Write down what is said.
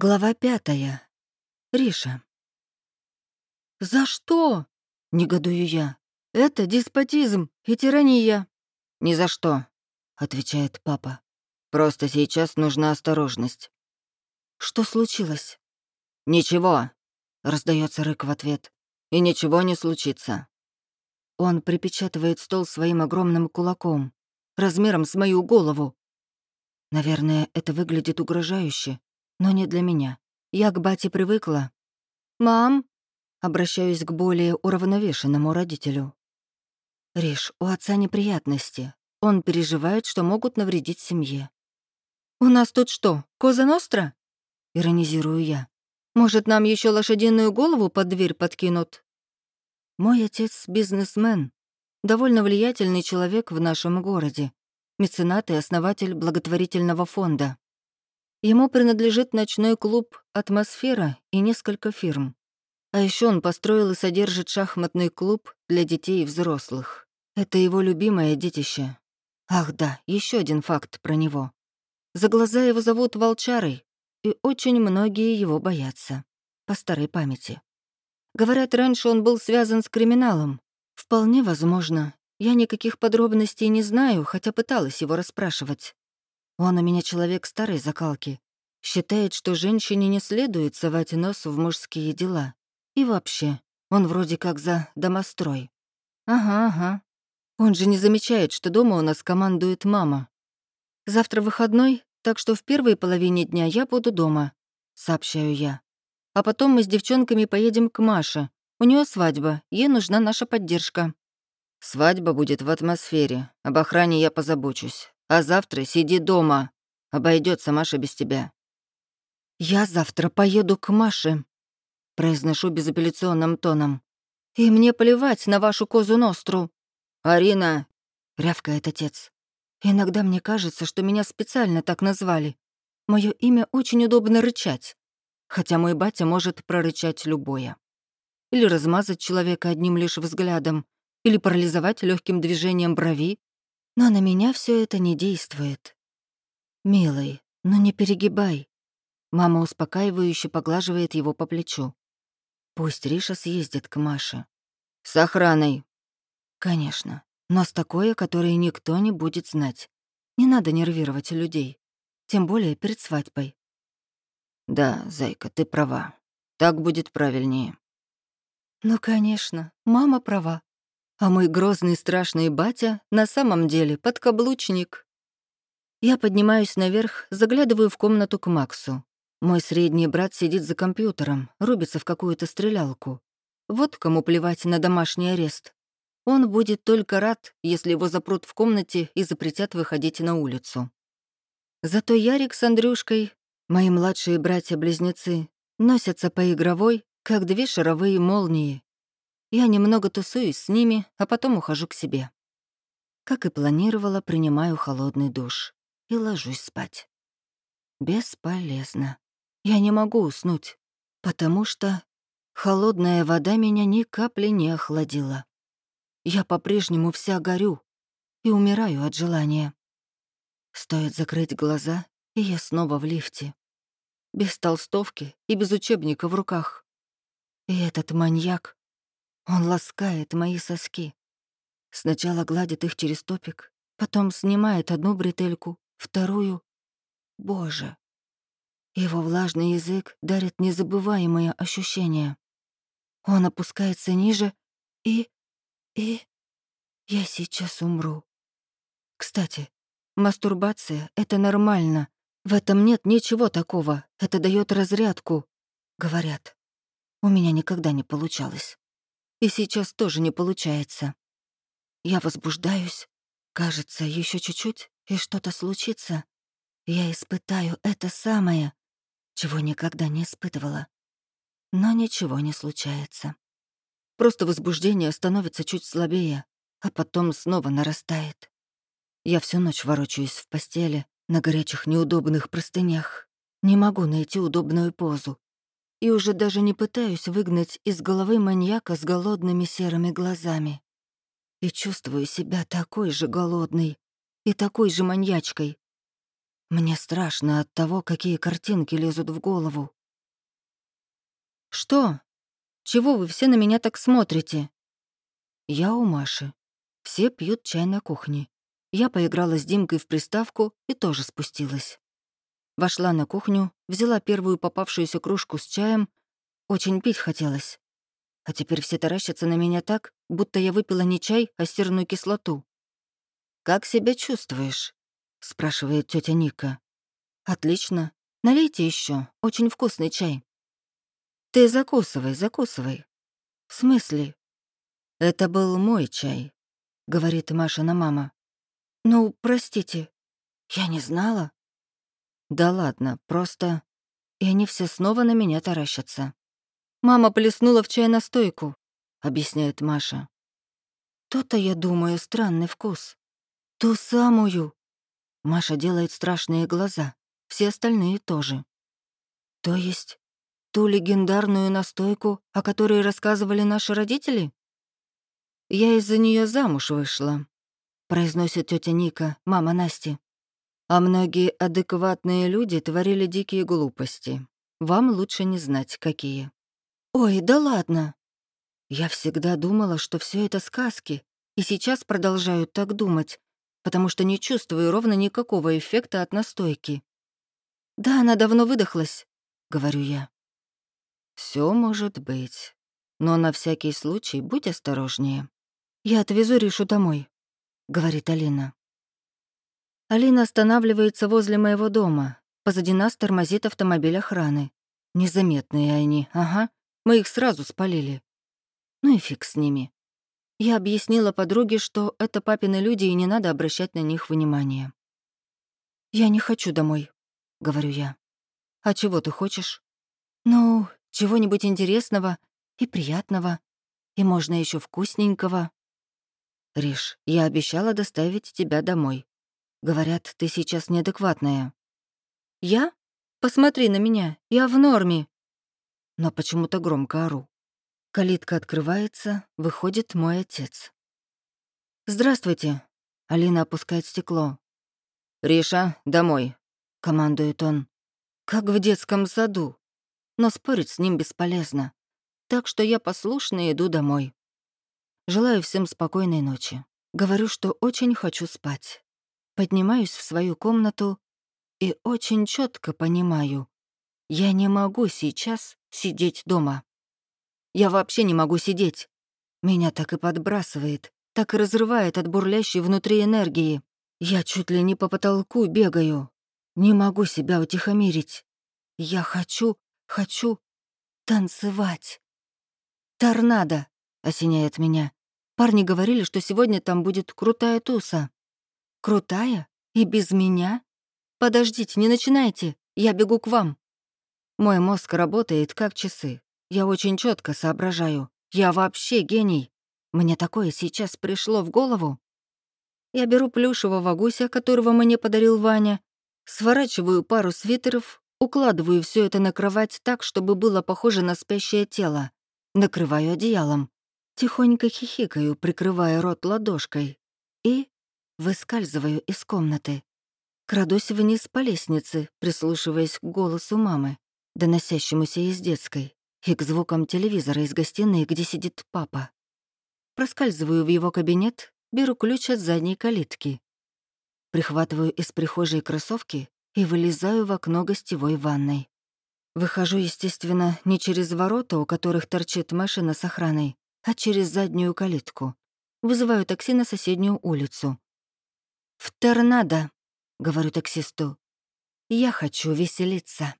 Глава пятая. Риша. «За что?» — негодую я. «Это деспотизм и тирания». «Ни за что», — отвечает папа. «Просто сейчас нужна осторожность». «Что случилось?» «Ничего», — раздается рык в ответ. «И ничего не случится». Он припечатывает стол своим огромным кулаком, размером с мою голову. Наверное, это выглядит угрожающе, но не для меня. Я к бате привыкла. «Мам!» — обращаюсь к более уравновешенному родителю. «Риш, у отца неприятности. Он переживает, что могут навредить семье». «У нас тут что, Коза Ностра?» — иронизирую я. «Может, нам еще лошадиную голову под дверь подкинут?» Мой отец — бизнесмен, довольно влиятельный человек в нашем городе, меценат и основатель благотворительного фонда. Ему принадлежит ночной клуб «Атмосфера» и несколько фирм. А еще он построил и содержит шахматный клуб для детей и взрослых. Это его любимое детище. Ах да, еще один факт про него. За глаза его зовут Волчарой, и очень многие его боятся. По старой памяти. Говорят, раньше он был связан с криминалом. Вполне возможно. Я никаких подробностей не знаю, хотя пыталась его расспрашивать. Он у меня человек старой закалки. Считает, что женщине не следует совать нос в мужские дела. И вообще, он вроде как за домострой. Ага, ага. Он же не замечает, что дома у нас командует мама. Завтра выходной, так что в первой половине дня я буду дома, сообщаю я. А потом мы с девчонками поедем к Маше. У нее свадьба, ей нужна наша поддержка. Свадьба будет в атмосфере. Об охране я позабочусь. А завтра сиди дома. Обойдется Маша без тебя». «Я завтра поеду к Маше», — произношу безапелляционным тоном. «И мне плевать на вашу козу Ностру». «Арина!» — рявкает отец. «Иногда мне кажется, что меня специально так назвали. Мое имя очень удобно рычать, хотя мой батя может прорычать любое. Или размазать человека одним лишь взглядом, или парализовать легким движением брови, но на меня все это не действует. «Милый, ну не перегибай». Мама успокаивающе поглаживает его по плечу. Пусть Риша съездит к Маше. «С охраной». «Конечно, но с такой, о которой никто не будет знать. Не надо нервировать людей, тем более перед свадьбой». «Да, зайка, ты права. Так будет правильнее». «Ну, конечно, мама права. А мой грозный страшный батя на самом деле подкаблучник. Я поднимаюсь наверх, заглядываю в комнату к Максу. Мой средний брат сидит за компьютером, рубится в какую-то стрелялку. Вот кому плевать на домашний арест. Он будет только рад, если его запрут в комнате и запретят выходить на улицу. Зато Ярик с Андрюшкой, мои младшие братья-близнецы, носятся по игровой, как две шаровые молнии, я немного тусуюсь с ними, а потом ухожу к себе. Как и планировала, принимаю холодный душ и ложусь спать. Бесполезно. Я не могу уснуть, потому что холодная вода меня ни капли не охладила. Я по-прежнему вся горю и умираю от желания. Стоит закрыть глаза, и я снова в лифте. Без толстовки и без учебника в руках. И этот маньяк он ласкает мои соски. Сначала гладит их через топик, потом снимает одну бретельку, вторую. Боже! Его влажный язык дарит незабываемые ощущения. Он опускается ниже и... и... Я сейчас умру. Кстати, мастурбация — это нормально. В этом нет ничего такого. Это дает разрядку, говорят. У меня никогда не получалось. И сейчас тоже не получается. Я возбуждаюсь. Кажется, еще чуть-чуть, и что-то случится. Я испытаю это самое, чего никогда не испытывала. Но ничего не случается. Просто возбуждение становится чуть слабее, а потом снова нарастает. Я всю ночь ворочаюсь в постели, на горячих неудобных простынях. Не могу найти удобную позу и уже даже не пытаюсь выгнать из головы маньяка с голодными серыми глазами. И чувствую себя такой же голодной и такой же маньячкой. Мне страшно от того, какие картинки лезут в голову. «Что? Чего вы все на меня так смотрите?» Я у Маши. Все пьют чай на кухне. Я поиграла с Димкой в приставку и тоже спустилась. Вошла на кухню, взяла первую попавшуюся кружку с чаем. Очень пить хотелось. А теперь все таращатся на меня так, будто я выпила не чай, а серную кислоту. «Как себя чувствуешь?» — спрашивает тетя Ника. «Отлично. Налейте еще. Очень вкусный чай». «Ты закусывай, закусывай». «В смысле?» «Это был мой чай», — говорит Машина мама. «Ну, простите, я не знала». «Да ладно, просто...» И они все снова на меня таращатся. «Мама плеснула в чай настойку», — объясняет Маша. «То-то, я думаю, странный вкус. Ту самую». Маша делает страшные глаза, все остальные тоже. «То есть ту легендарную настойку, о которой рассказывали наши родители?» «Я из-за нее замуж вышла», — произносит тетя Ника, мама Насти. «А многие адекватные люди творили дикие глупости. Вам лучше не знать, какие». «Ой, да ладно!» Я всегда думала, что все это сказки, и сейчас продолжаю так думать, потому что не чувствую ровно никакого эффекта от настойки. «Да, она давно выдохлась», — говорю я. Все может быть, но на всякий случай будь осторожнее. «Я отвезу Ришу домой», — говорит Алина. Алина останавливается возле моего дома. Позади нас тормозит автомобиль охраны. Незаметные они, ага. Мы их сразу спалили. Ну и фиг с ними. Я объяснила подруге, что это папины люди, и не надо обращать на них внимания. «Я не хочу домой», — говорю я. «А чего ты хочешь?» «Ну, чего-нибудь интересного и приятного, и можно еще вкусненького». «Риш, я обещала доставить тебя домой. Говорят, ты сейчас неадекватная». «Я? Посмотри на меня, я в норме». Но почему-то громко ору. Калитка открывается, выходит мой отец. «Здравствуйте», — Алина опускает стекло. «Риша, домой», — командует он. Как в детском саду. Но спорить с ним бесполезно. Так что я послушно иду домой. Желаю всем спокойной ночи. Говорю, что очень хочу спать. Поднимаюсь в свою комнату и очень четко понимаю, я не могу сейчас сидеть дома. Я вообще не могу сидеть. Меня так и подбрасывает, так и разрывает от бурлящей внутри энергии. Я чуть ли не по потолку бегаю. Не могу себя утихомирить. Я хочу, хочу танцевать. «Торнадо!» — осеняет меня. Парни говорили, что сегодня там будет крутая туса. Крутая? И без меня? Подождите, не начинайте, я бегу к вам. Мой мозг работает как часы. Я очень четко соображаю. Я вообще гений. Мне такое сейчас пришло в голову. Я беру плюшевого гуся, которого мне подарил Ваня, сворачиваю пару свитеров, укладываю все это на кровать так, чтобы было похоже на спящее тело, накрываю одеялом, Тихонько хихикаю, прикрывая рот ладошкой. И выскальзываю из комнаты. Крадусь вниз по лестнице, прислушиваясь к голосу мамы, доносящемуся из детской, и к звукам телевизора из гостиной, где сидит папа. Проскальзываю в его кабинет, беру ключ от задней калитки. Прихватываю из прихожей кроссовки и вылезаю в окно гостевой ванной. Выхожу, естественно, не через ворота, у которых торчит машина с охраной, а через заднюю калитку. Вызываю такси на соседнюю улицу. «В торнадо», — говорю таксисту. «Я хочу веселиться».